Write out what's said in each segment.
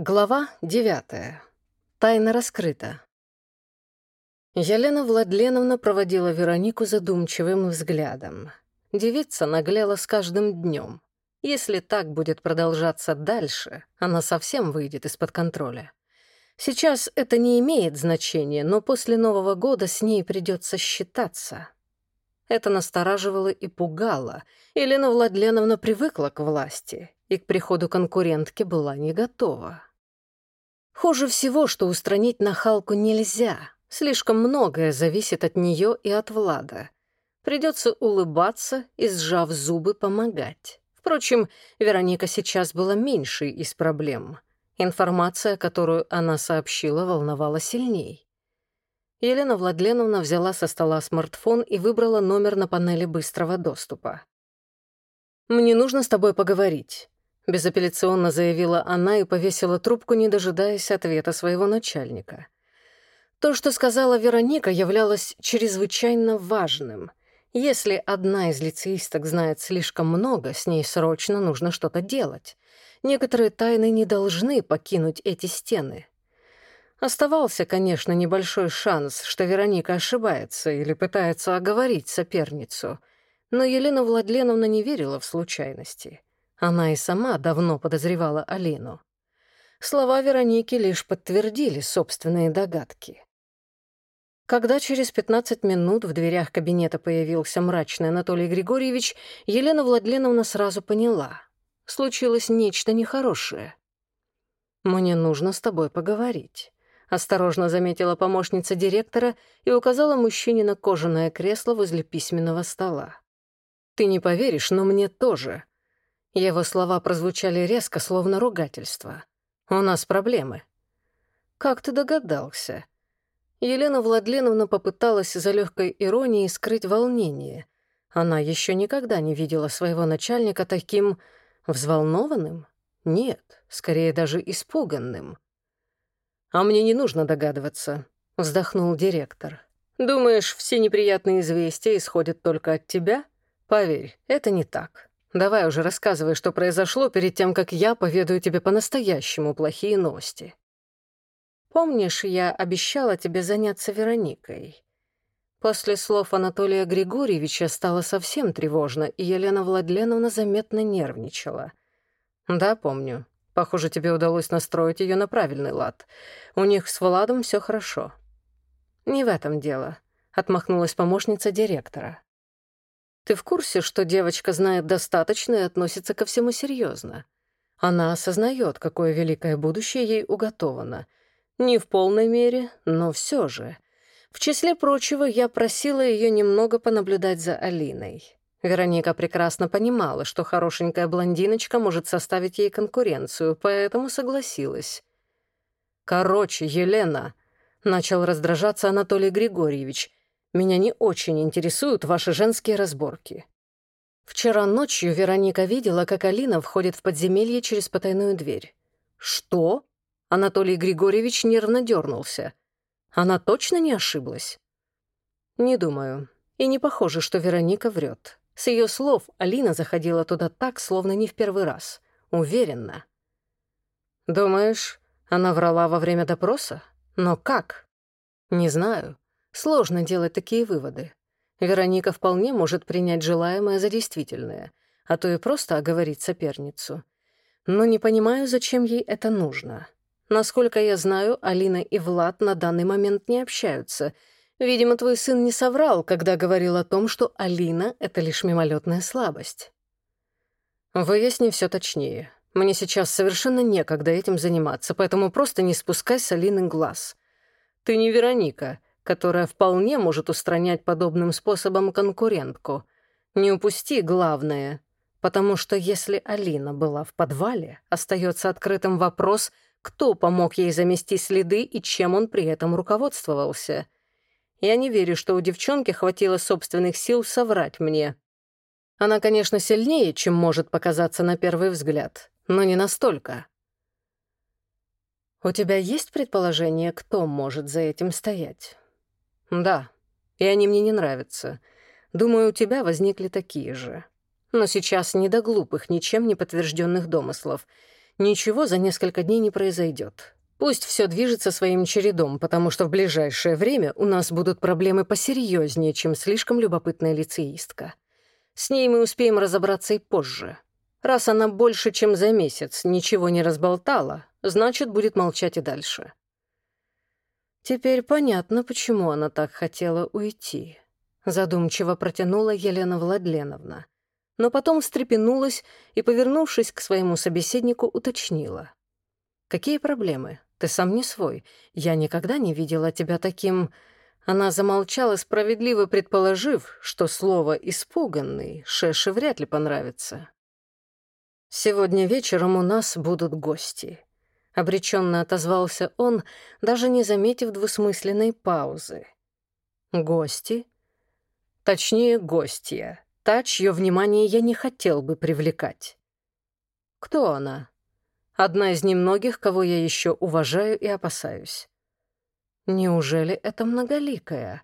Глава девятая. Тайна раскрыта. Елена Владленовна проводила Веронику задумчивым взглядом. Девица нагляла с каждым днем. Если так будет продолжаться дальше, она совсем выйдет из-под контроля. Сейчас это не имеет значения, но после Нового года с ней придется считаться. Это настораживало и пугало. Елена Владленовна привыкла к власти и к приходу конкурентки была не готова. Хуже всего, что устранить нахалку нельзя. Слишком многое зависит от нее и от Влада. Придется улыбаться и, сжав зубы, помогать. Впрочем, Вероника сейчас была меньшей из проблем. Информация, которую она сообщила, волновала сильней. Елена Владленовна взяла со стола смартфон и выбрала номер на панели быстрого доступа. «Мне нужно с тобой поговорить», Безапелляционно заявила она и повесила трубку, не дожидаясь ответа своего начальника. То, что сказала Вероника, являлось чрезвычайно важным. Если одна из лицеисток знает слишком много, с ней срочно нужно что-то делать. Некоторые тайны не должны покинуть эти стены. Оставался, конечно, небольшой шанс, что Вероника ошибается или пытается оговорить соперницу, но Елена Владленовна не верила в случайности — она и сама давно подозревала Алину. Слова Вероники лишь подтвердили собственные догадки. Когда через 15 минут в дверях кабинета появился мрачный Анатолий Григорьевич, Елена Владленовна сразу поняла. Случилось нечто нехорошее. «Мне нужно с тобой поговорить», — осторожно заметила помощница директора и указала мужчине на кожаное кресло возле письменного стола. «Ты не поверишь, но мне тоже», его слова прозвучали резко, словно ругательство. «У нас проблемы». «Как ты догадался?» Елена Владленовна попыталась за легкой иронией скрыть волнение. Она еще никогда не видела своего начальника таким взволнованным. Нет, скорее даже испуганным. «А мне не нужно догадываться», — вздохнул директор. «Думаешь, все неприятные известия исходят только от тебя? Поверь, это не так. Давай уже рассказывай, что произошло перед тем, как я поведаю тебе по-настоящему плохие новости. Помнишь, я обещала тебе заняться Вероникой? После слов Анатолия Григорьевича стало совсем тревожно, и Елена Владленовна заметно нервничала. Да, помню. Похоже, тебе удалось настроить ее на правильный лад. У них с Владом все хорошо. Не в этом дело, отмахнулась помощница директора. Ты в курсе, что девочка знает достаточно и относится ко всему серьезно? Она осознает, какое великое будущее ей уготовано. Не в полной мере, но все же. В числе прочего, я просила ее немного понаблюдать за Алиной. Вероника прекрасно понимала, что хорошенькая блондиночка может составить ей конкуренцию, поэтому согласилась. «Короче, Елена», — начал раздражаться Анатолий Григорьевич, меня не очень интересуют ваши женские разборки. Вчера ночью Вероника видела, как Алина входит в подземелье через потайную дверь. Что? Анатолий Григорьевич нервно дернулся. Она точно не ошиблась? Не думаю. И не похоже, что Вероника врет. С ее слов Алина заходила туда так, словно не в первый раз. Уверенно. Думаешь, она врала во время допроса? Но как? Не знаю. Сложно делать такие выводы. Вероника вполне может принять желаемое за действительное, а то и просто оговорить соперницу. Но не понимаю, зачем ей это нужно. Насколько я знаю, Алина и Влад на данный момент не общаются. Видимо, твой сын не соврал, когда говорил о том, что Алина — это лишь мимолетная слабость. Выясни все точнее. Мне сейчас совершенно некогда этим заниматься, поэтому просто не спускай с Алины глаз. Ты не Вероника — которая вполне может устранять подобным способом конкурентку. Не упусти главное, потому что если Алина была в подвале, остается открытым вопрос, кто помог ей замести следы и чем он при этом руководствовался. Я не верю, что у девчонки хватило собственных сил соврать мне. Она, конечно, сильнее, чем может показаться на первый взгляд, но не настолько. У тебя есть предположение, кто может за этим стоять? «Да, и они мне не нравятся. Думаю, у тебя возникли такие же. Но сейчас не до глупых, ничем не подтвержденных домыслов. ничего за несколько дней не произойдет. Пусть все движется своим чередом, потому что в ближайшее время у нас будут проблемы посерьезнее, чем слишком любопытная лицеистка. С ней мы успеем разобраться и позже. Раз она больше, чем за месяц, ничего не разболтала, значит, будет молчать и дальше. Теперь понятно, почему она так хотела уйти. Задумчиво протянула Елена Владленовна. Но потом встрепенулась и, повернувшись к своему собеседнику, уточнила. «Какие проблемы? Ты сам не свой. Я никогда не видела тебя таким...» Она замолчала, справедливо предположив, что слово «испуганный» Шеше вряд ли понравится. «Сегодня вечером у нас будут гости», — обреченно отозвался он, даже не заметив двусмысленной паузы. «Гости?» Точнее, гостья. Та, чье внимание я не хотел бы привлекать. Кто она? Одна из немногих, кого я еще уважаю и опасаюсь. Неужели это многоликая?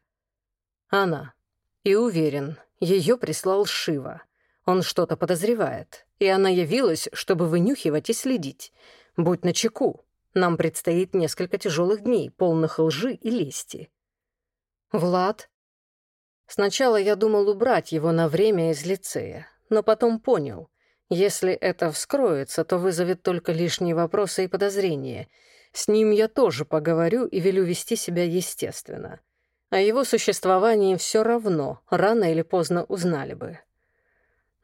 Она. И уверен, ее прислал Шива. Он что-то подозревает, и она явилась, чтобы вынюхивать и следить. Будь начеку. Нам предстоит несколько тяжелых дней, полных лжи и лести. Влад? Сначала я думал убрать его на время из лицея, но потом понял, если это вскроется, то вызовет только лишние вопросы и подозрения — с ним я тоже поговорю и велю вести себя естественно. О его существовании все равно, рано или поздно узнали бы.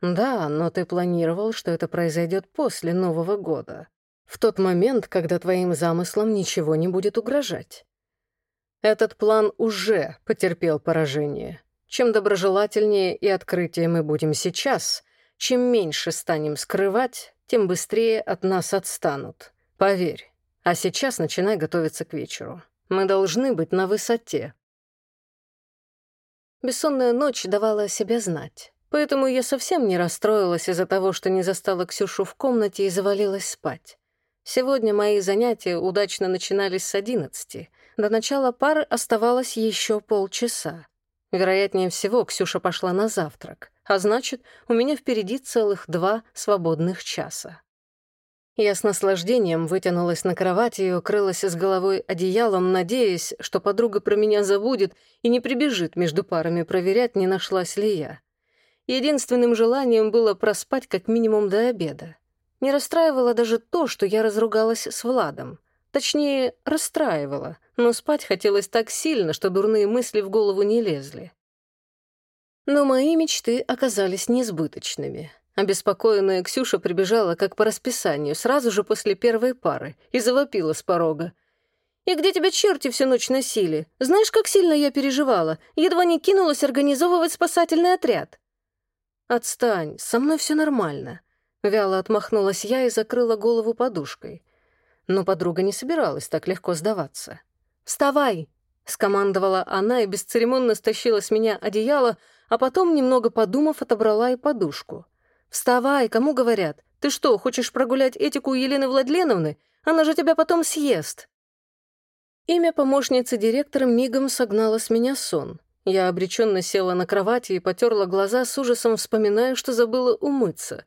Да, но ты планировал, что это произойдет после Нового года, в тот момент, когда твоим замыслам ничего не будет угрожать. Этот план уже потерпел поражение. Чем доброжелательнее и открытие мы будем сейчас, чем меньше станем скрывать, тем быстрее от нас отстанут. Поверь, а сейчас начинай готовиться к вечеру. Мы должны быть на высоте. Бессонная ночь давала о себе знать, поэтому я совсем не расстроилась из-за того, что не застала Ксюшу в комнате и завалилась спать. Сегодня мои занятия удачно начинались с одиннадцати. До начала пары оставалось еще полчаса. Вероятнее всего, Ксюша пошла на завтрак, а значит, у меня впереди целых два свободных часа. Я с наслаждением вытянулась на кровати и укрылась с головой одеялом, надеясь, что подруга про меня забудет и не прибежит между парами проверять, не нашлась ли я. Единственным желанием было проспать как минимум до обеда. Не расстраивало даже то, что я разругалась с Владом. Точнее, расстраивало, но спать хотелось так сильно, что дурные мысли в голову не лезли. Но мои мечты оказались несбыточными. Обеспокоенная Ксюша прибежала, как по расписанию, сразу же после первой пары, и завопила с порога. «И где тебя черти всю ночь носили? Знаешь, как сильно я переживала? Едва не кинулась организовывать спасательный отряд». «Отстань, со мной все нормально», — вяло отмахнулась я и закрыла голову подушкой. Но подруга не собиралась так легко сдаваться. «Вставай!» — скомандовала она и бесцеремонно стащила с меня одеяло, а потом, немного подумав, отобрала и подушку. «Вставай, кому говорят? Ты что, хочешь прогулять этику Елены Владленовны? Она же тебя потом съест!» Имя помощницы директора мигом согнало с меня сон. Я обреченно села на кровати и потерла глаза с ужасом, вспоминая, что забыла умыться.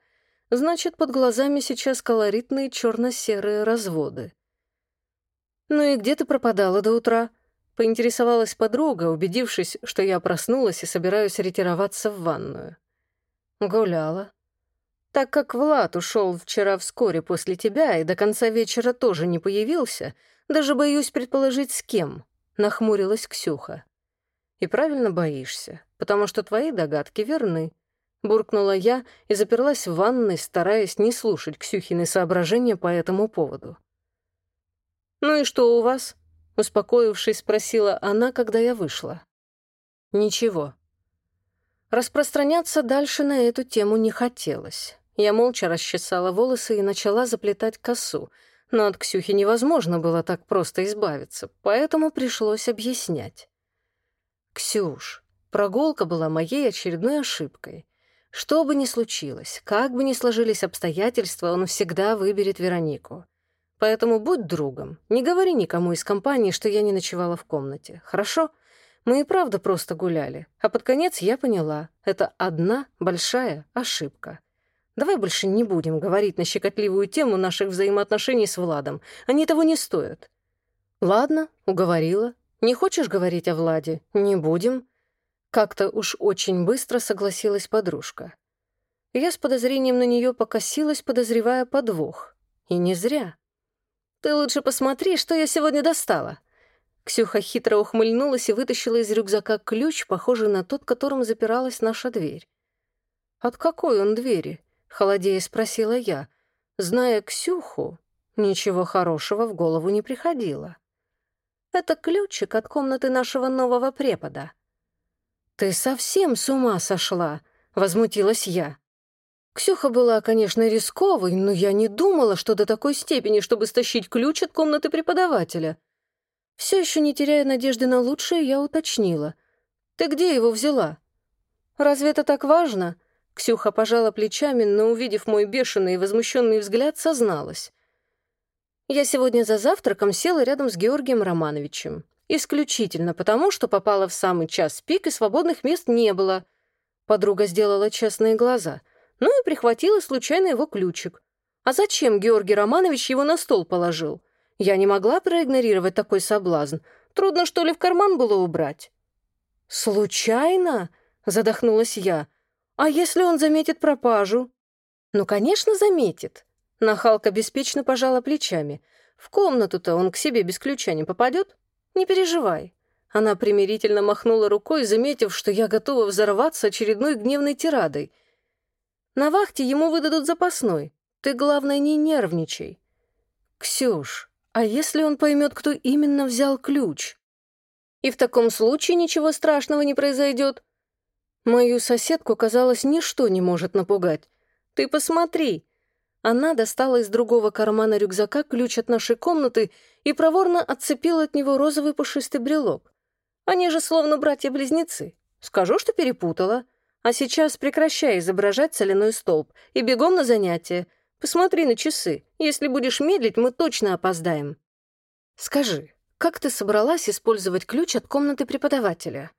Значит, под глазами сейчас колоритные черно-серые разводы. «Ну и где ты пропадала до утра?» — поинтересовалась подруга, убедившись, что я проснулась и собираюсь ретироваться в ванную. «Гуляла», так как Влад ушел вчера вскоре после тебя и до конца вечера тоже не появился, даже боюсь предположить, с кем», — нахмурилась Ксюха. «И правильно боишься, потому что твои догадки верны», — буркнула я и заперлась в ванной, стараясь не слушать Ксюхины соображения по этому поводу. «Ну и что у вас?» — успокоившись, спросила она, когда я вышла. «Ничего». Распространяться дальше на эту тему не хотелось. Я молча расчесала волосы и начала заплетать косу, но от Ксюхи невозможно было так просто избавиться, поэтому пришлось объяснять. «Ксюш, прогулка была моей очередной ошибкой. Что бы ни случилось, как бы ни сложились обстоятельства, он всегда выберет Веронику. Поэтому будь другом, не говори никому из компании, что я не ночевала в комнате, хорошо?» Мы и правда просто гуляли, а под конец я поняла, это одна большая ошибка. Давай больше не будем говорить на щекотливую тему наших взаимоотношений с Владом. Они того не стоят. Ладно, уговорила. Не хочешь говорить о Владе? Не будем. Как-то уж очень быстро согласилась подружка. Я с подозрением на нее покосилась, подозревая подвох. И не зря. «Ты лучше посмотри, что я сегодня достала». Ксюха хитро ухмыльнулась и вытащила из рюкзака ключ, похожий на тот, которым запиралась наша дверь. «От какой он двери?» — холодея спросила я. Зная Ксюху, ничего хорошего в голову не приходило. «Это ключик от комнаты нашего нового препода». «Ты совсем с ума сошла?» — возмутилась я. Ксюха была, конечно, рисковой, но я не думала, что до такой степени, чтобы стащить ключ от комнаты преподавателя. Все еще не теряя надежды на лучшее, я уточнила. «Ты где его взяла?» «Разве это так важно?» Ксюха пожала плечами, но, увидев мой бешеный и возмущенный взгляд, созналась. «Я сегодня за завтраком села рядом с Георгием Романовичем. Исключительно потому, что попала в самый час пик, и свободных мест не было». Подруга сделала честные глаза — ну и прихватила случайно его ключик. А зачем Георгий Романович его на стол положил? Я не могла проигнорировать такой соблазн. Трудно, что ли, в карман было убрать? «Случайно?» — задохнулась я. «А если он заметит пропажу?» «Ну, конечно, заметит». Нахалка беспечно пожала плечами. «В комнату-то он к себе без ключа не попадет? Не переживай». Она примирительно махнула рукой, заметив, что я готова взорваться очередной гневной тирадой — на вахте ему выдадут запасной. Ты, главное, не нервничай. Ксюш, а если он поймет, кто именно взял ключ? И в таком случае ничего страшного не произойдет. Мою соседку, казалось, ничто не может напугать. Ты посмотри. Она достала из другого кармана рюкзака ключ от нашей комнаты и проворно отцепила от него розовый пушистый брелок. Они же словно братья-близнецы. Скажу, что перепутала. А сейчас прекращай изображать соляной столб и бегом на занятия. Посмотри на часы. Если будешь медлить, мы точно опоздаем. Скажи, как ты собралась использовать ключ от комнаты преподавателя?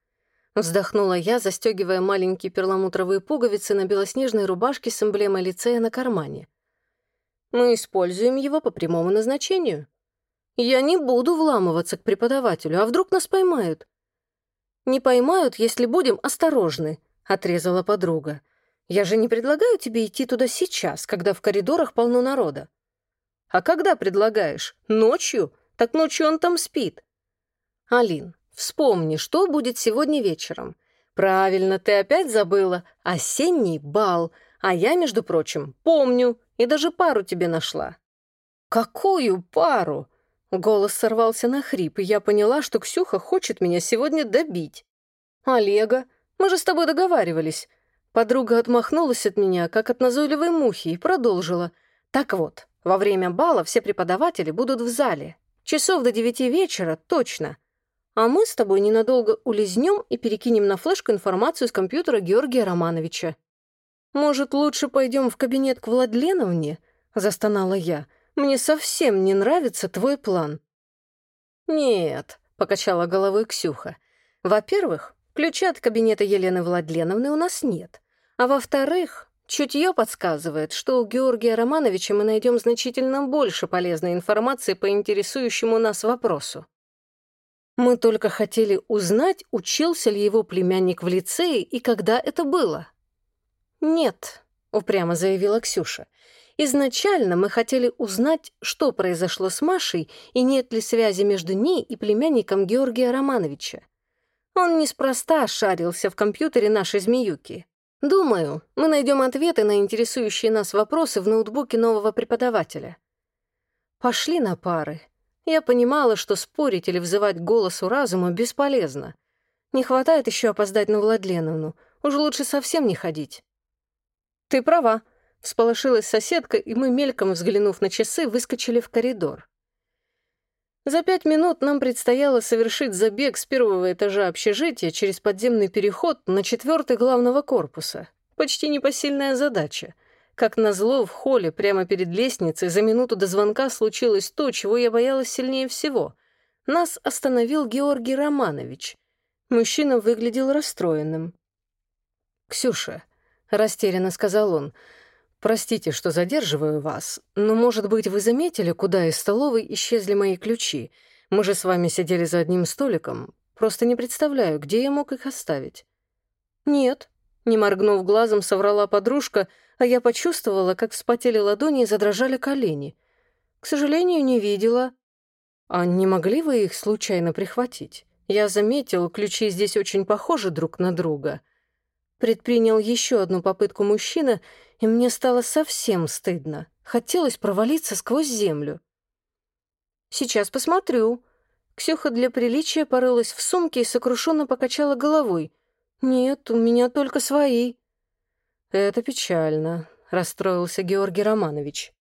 Вздохнула я, застегивая маленькие перламутровые пуговицы на белоснежной рубашке с эмблемой лицея на кармане. Мы используем его по прямому назначению. Я не буду вламываться к преподавателю, а вдруг нас поймают? Не поймают, если будем осторожны, — отрезала подруга. «Я же не предлагаю тебе идти туда сейчас, когда в коридорах полно народа». «А когда предлагаешь? Ночью? Так ночью он там спит». «Алин, вспомни, что будет сегодня вечером. Правильно, ты опять забыла. Осенний бал. А я, между прочим, помню и даже пару тебе нашла». «Какую пару?» Голос сорвался на хрип, и я поняла, что Ксюха хочет меня сегодня добить. «Олега, мы же с тобой договаривались». Подруга отмахнулась от меня, как от назойливой мухи, и продолжила. «Так вот, во время бала все преподаватели будут в зале. Часов до девяти вечера, точно. А мы с тобой ненадолго улизнем и перекинем на флешку информацию с компьютера Георгия Романовича». «Может, лучше пойдем в кабинет к Владленовне?» — застонала я. «Мне совсем не нравится твой план». «Нет», — покачала головой Ксюха. «Во-первых, Ключа от кабинета Елены Владленовны у нас нет. А во-вторых, чутье подсказывает, что у Георгия Романовича мы найдем значительно больше полезной информации по интересующему нас вопросу. Мы только хотели узнать, учился ли его племянник в лицее и когда это было. «Нет», — упрямо заявила Ксюша. «Изначально мы хотели узнать, что произошло с Машей и нет ли связи между ней и племянником Георгия Романовича. Он неспроста шарился в компьютере нашей змеюки. Думаю, мы найдем ответы на интересующие нас вопросы в ноутбуке нового преподавателя. Пошли на пары. Я понимала, что спорить или взывать голосу разума бесполезно. Не хватает еще опоздать на Владленовну. Уж лучше совсем не ходить. Ты права. Всполошилась соседка, и мы, мельком взглянув на часы, выскочили в коридор. За пять минут нам предстояло совершить забег с первого этажа общежития через подземный переход на четвертый главного корпуса. Почти непосильная задача. Как назло, в холле прямо перед лестницей за минуту до звонка случилось то, чего я боялась сильнее всего. Нас остановил Георгий Романович. Мужчина выглядел расстроенным. «Ксюша», — растерянно сказал он, — Простите, что задерживаю вас, но, может быть, вы заметили, куда из столовой исчезли мои ключи? Мы же с вами сидели за одним столиком. Просто не представляю, где я мог их оставить». «Нет», — не моргнув глазом, соврала подружка, а я почувствовала, как вспотели ладони и задрожали колени. «К сожалению, не видела». «А не могли вы их случайно прихватить? Я заметил, ключи здесь очень похожи друг на друга». Предпринял еще одну попытку мужчина, и мне стало совсем стыдно. Хотелось провалиться сквозь землю. «Сейчас посмотрю». Ксюха для приличия порылась в сумке и сокрушенно покачала головой. «Нет, у меня только свои». «Это печально», — расстроился Георгий Романович.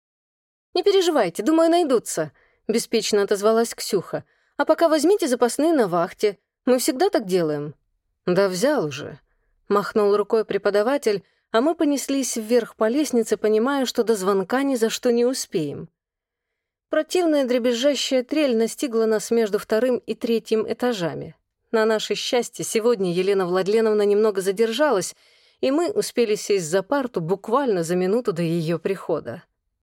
«Не переживайте, думаю, найдутся», — беспечно отозвалась Ксюха. «А пока возьмите запасные на вахте. Мы всегда так делаем». «Да взял уже», — махнул рукой преподаватель, а мы понеслись вверх по лестнице, понимая, что до звонка ни за что не успеем. Противная дребезжащая трель настигла нас между вторым и третьим этажами. На наше счастье, сегодня Елена Владленовна немного задержалась, и мы успели сесть за парту буквально за минуту до ее прихода.